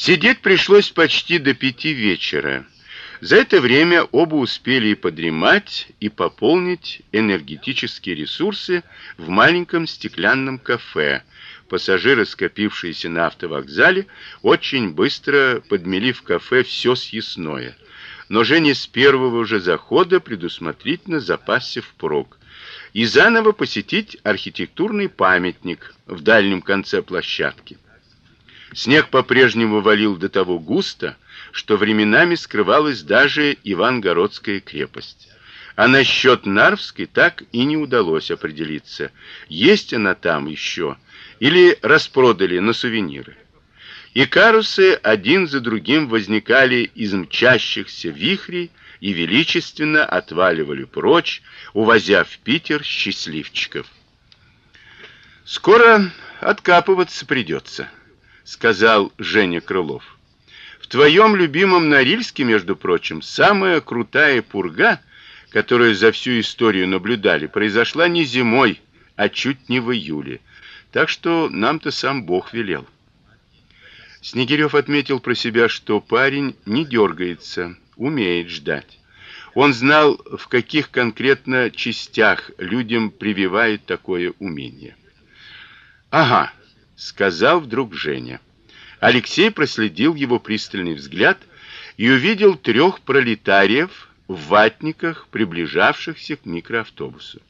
Сидеть пришлось почти до пяти вечера. За это время оба успели и подремать, и пополнить энергетические ресурсы в маленьком стеклянном кафе. Пассажиры, скопившиеся на автовокзале, очень быстро подмели в кафе все съестное. Но Женя с первого же захода предусмотрительно запасся впрок и заново посетить архитектурный памятник в дальнем конце площадки. Снег по-прежнему валил до того густо, что временами скрывалась даже Ивангородская крепость. А насчет Нарвской так и не удалось определиться, есть она там еще или распродали на сувениры. И карусы один за другим возникали из мчащихся вихрей и величественно отваливали прочь, увозя в Питер счастливчиков. Скоро откапываться придется сказал Женя Крылов. В твоем любимом Норильске, между прочим, самая крутая пурга, которую за всю историю наблюдали, произошла не зимой, а чуть не в июле. Так что нам-то сам Бог велел. Снегирев отметил про себя, что парень не дергается, умеет ждать. Он знал, в каких конкретно частях людям прививают такое умение. Ага, сказал вдруг Женя. Алексей проследил его пристальный взгляд и увидел трех пролетариев в ватниках, приближавшихся к микроавтобусу.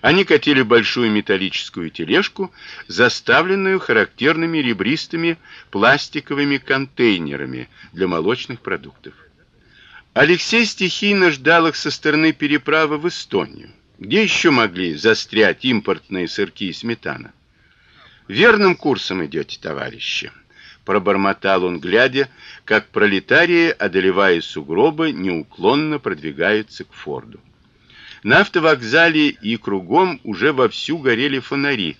Они катили большую металлическую тележку, заставленную характерными ребристыми пластиковыми контейнерами для молочных продуктов. Алексей стихийно ждал их со стороны переправы в Эстонию. Где еще могли застрять импортные сырки и сметана? Верным курсом идете, товарищи, пробормотал он, глядя, как пролетарии, одолевая сугробы, неуклонно продвигаются к Форду. На автовокзале и кругом уже вовсю горели фонари,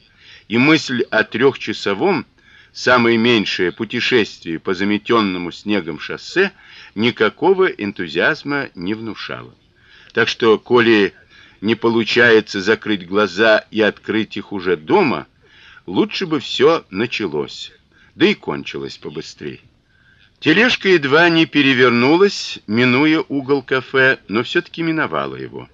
и мысль о трехчасовом, самое меньшее путешествие по заметенному снегом шоссе никакого энтузиазма не внушала. Так что, коли не получается закрыть глаза и открыть их уже дома, лучше бы все началось, да и кончилось побыстрее. Тележка едва не перевернулась, минуя угол кафе, но все таки миновала его.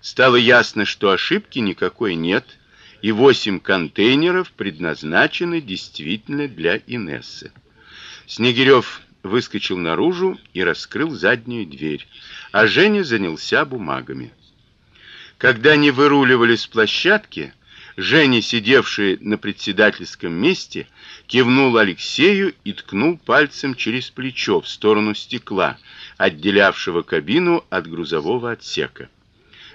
Стало ясно, что ошибки никакой нет, и восемь контейнеров предназначены действительно для Инессы. Снегирев выскочил наружу и раскрыл заднюю дверь, а Женя занялся бумагами. Когда они выруливали с площадки, Женя, сидевший на председательском месте, кивнул Алексею и ткнул пальцем через плечо в сторону стекла, отделявшего кабину от грузового отсека.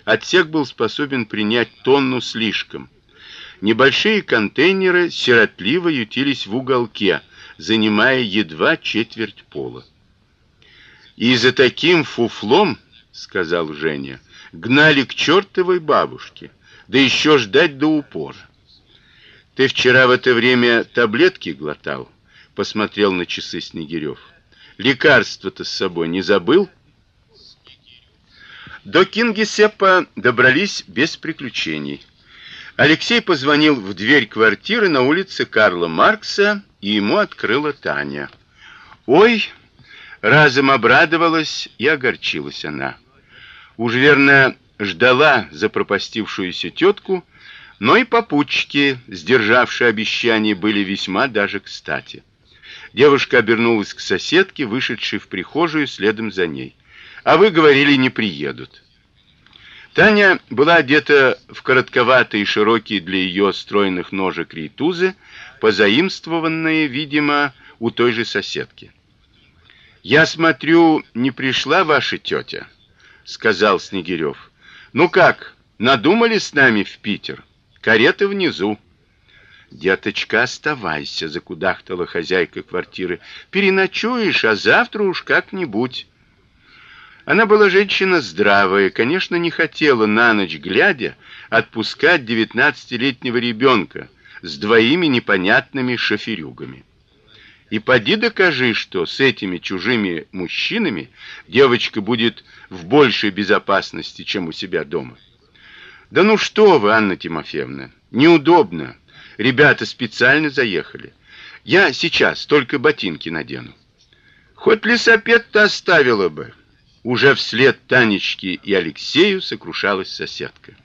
Отсек был способен принять тонну слишком. Небольшие контейнеры сиротливо ютились в уголке, занимая едва четверть пола. И за таким фуфлом, сказал Женя, гнали к чертовой бабушке да еще ждать до упора. Ты вчера в это время таблетки глотал? посмотрел на часы Снегирев. Лекарство-то с собой не забыл? До Кингисеппа добрались без приключений. Алексей позвонил в дверь квартиры на улице Карла Маркса, и ему открыла Таня. Ой, разом обрадовалась и огорчилась она. Уж верно ждала запропастившуюся тетку, но и попутчики, сдержавшие обещание, были весьма даже кстати. Девушка обернулась к соседке, вышедшей в прихожую следом за ней. А вы говорили, не приедут. Таня была одета в коротковатые широкие для ее стройных ножек рейтузы, позаимствованные, видимо, у той же соседки. Я смотрю, не пришла ваша тетя», — сказал Снегирев. Ну как, надумали с нами в Питер? Карета внизу. Деточка, оставайся, закудахтала хозяйка квартиры. Переночуешь, а завтра уж как-нибудь. Она была женщина здравая, конечно, не хотела на ночь глядя отпускать девятнадцатилетнего ребенка с двоими непонятными шоферюгами. И поди докажи, что с этими чужими мужчинами девочка будет в большей безопасности, чем у себя дома. Да ну что вы, Анна Тимофеевна, неудобно. Ребята специально заехали. Я сейчас только ботинки надену. Хоть лесопед-то оставила бы. Уже вслед Танечке и Алексею сокрушалась соседка.